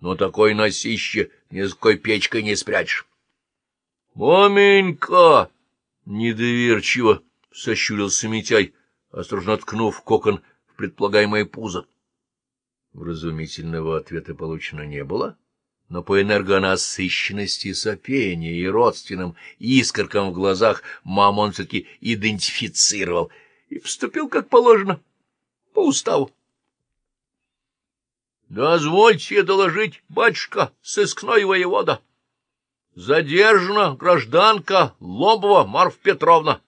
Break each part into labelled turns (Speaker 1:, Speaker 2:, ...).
Speaker 1: но такой носище ни с какой печкой не спрячешь. — Маменька! — недоверчиво сощурился Митяй, осторожно ткнув кокон в предполагаемое пузо. Вразумительного ответа получено не было, но по энергонасыщенности сопения и родственным искоркам в глазах маму все-таки идентифицировал и поступил как положено, по уставу. — Дозвольте доложить, батюшка, сыскной воевода. Задержана гражданка Лобова Марф Петровна,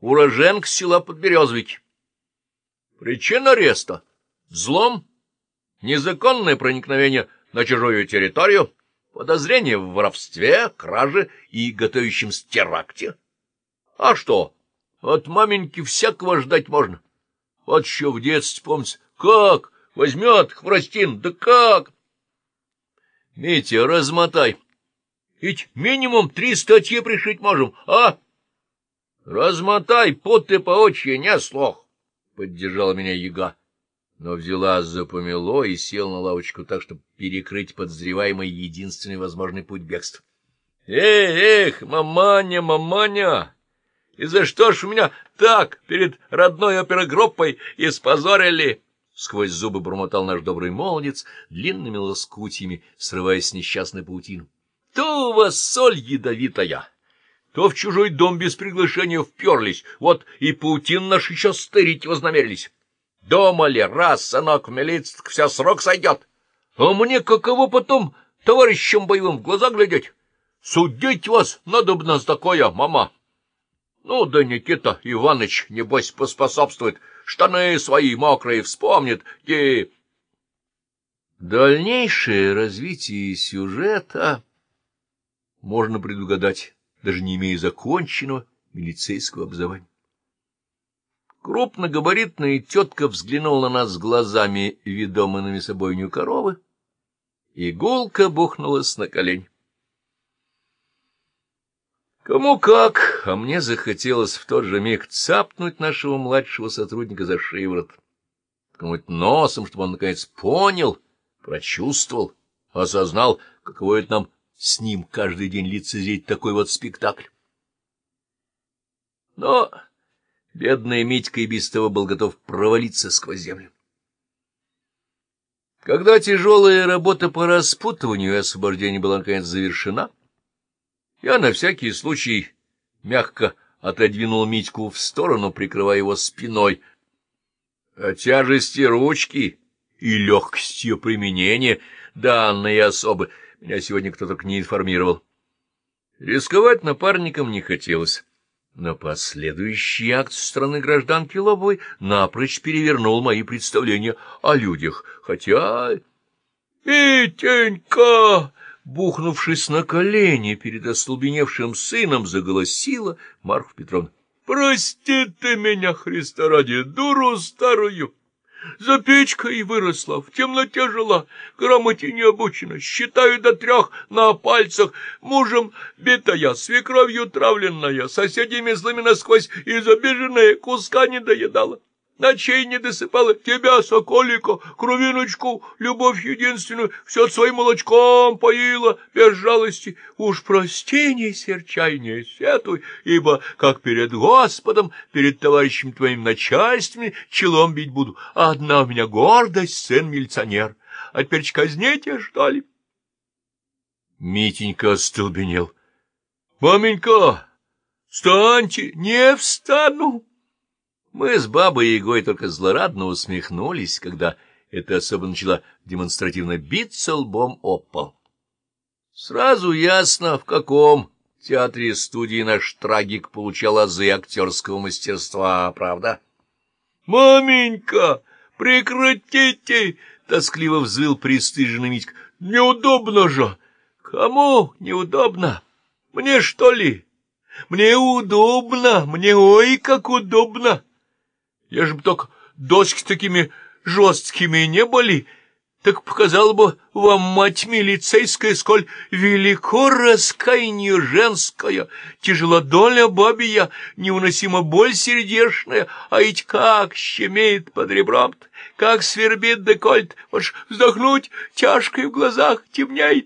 Speaker 1: уроженка села Подберезовики. Причина ареста — взлом, незаконное проникновение на чужую территорию, подозрение в воровстве, краже и готовящемся теракте. А что, от маменьки всякого ждать можно. Вот еще в детстве, помните, как возьмет Хворостин, да как? Митя, размотай. Ведь минимум три статьи пришить можем, а? Размотай, пот ты по очи не слох, — поддержала меня яга, но взяла за помело и сел на лавочку так, чтобы перекрыть подозреваемый единственный возможный путь бегства. Эх, эх, маманя, маманя! И за что ж меня так перед родной опергруппой испозорили? Сквозь зубы бормотал наш добрый молодец, длинными лоскутьями срываясь с несчастной паутину. То у вас соль ядовитая, то в чужой дом без приглашения вперлись, вот и паутин наш еще стырить вознамерились. Дома ли, раз, сынок, в милицию, вся срок сойдет. А мне каково потом товарищам боевым в глаза глядеть? Судить вас надо бы нас такое, мама. Ну, да Никита Иваныч, небось, поспособствует. Штаны свои мокрые вспомнит и... Дальнейшее развитие сюжета можно предугадать, даже не имея законченного милицейского образования. Крупногабаритная тетка взглянула на нас глазами, ведомыми собойню коровы, и гулко бухнулась на колень. Кому как, а мне захотелось в тот же миг цапнуть нашего младшего сотрудника за шиворот, ткнуть носом, чтобы он, наконец, понял, прочувствовал, осознал, каково это нам с ним каждый день лицезреть такой вот спектакль. Но бедный Митька и без того был готов провалиться сквозь землю. Когда тяжелая работа по распутыванию и освобождению была наконец завершена, я на всякий случай мягко отодвинул Митьку в сторону, прикрывая его спиной. О тяжести ручки и легкости ее применения данные особы меня сегодня кто только не информировал. Рисковать напарником не хотелось, но последующий акт со стороны гражданки Лобовой напрочь перевернул мои представления о людях, хотя... «Витенька!» Бухнувшись на колени перед остолбеневшим сыном, заголосила Марфа Петровна. — Прости ты меня, Христа ради, дуру старую! За печкой выросла, в темноте жила, грамоте не обучена, считаю до трех на пальцах, мужем битая, свекровью травленная, соседями злыми насквозь и забеженная, куска не доедала ночей не досыпала, тебя, соколика, кровиночку, любовь единственную, все своим молочком поила, без жалости. Уж прости, не серчай, не сетуй, ибо, как перед Господом, перед товарищем твоим начальствами челом бить буду. Одна у меня гордость, сын-милиционер. А теперь казните, что ли? Митенька остолбенел. — Маменька, встаньте, не встану. Мы с бабой Егой только злорадно усмехнулись, когда эта особа начала демонстративно биться лбом об пол. Сразу ясно, в каком театре-студии наш трагик получал азы актерского мастерства, правда? — Маменька, прекратите! — тоскливо взвыл пристыженный Митька. — Неудобно же! Кому неудобно? Мне, что ли? Мне удобно, мне ой, как удобно! Я бы только доски такими жесткими не были, так показала бы вам, мать милицейская, сколь велико раскаяние женское, тяжела доля бабья, невыносима боль сердечная, а ведь как щемеет под ребром как свербит декольт, вот ж вздохнуть, тяжко в глазах темнеет.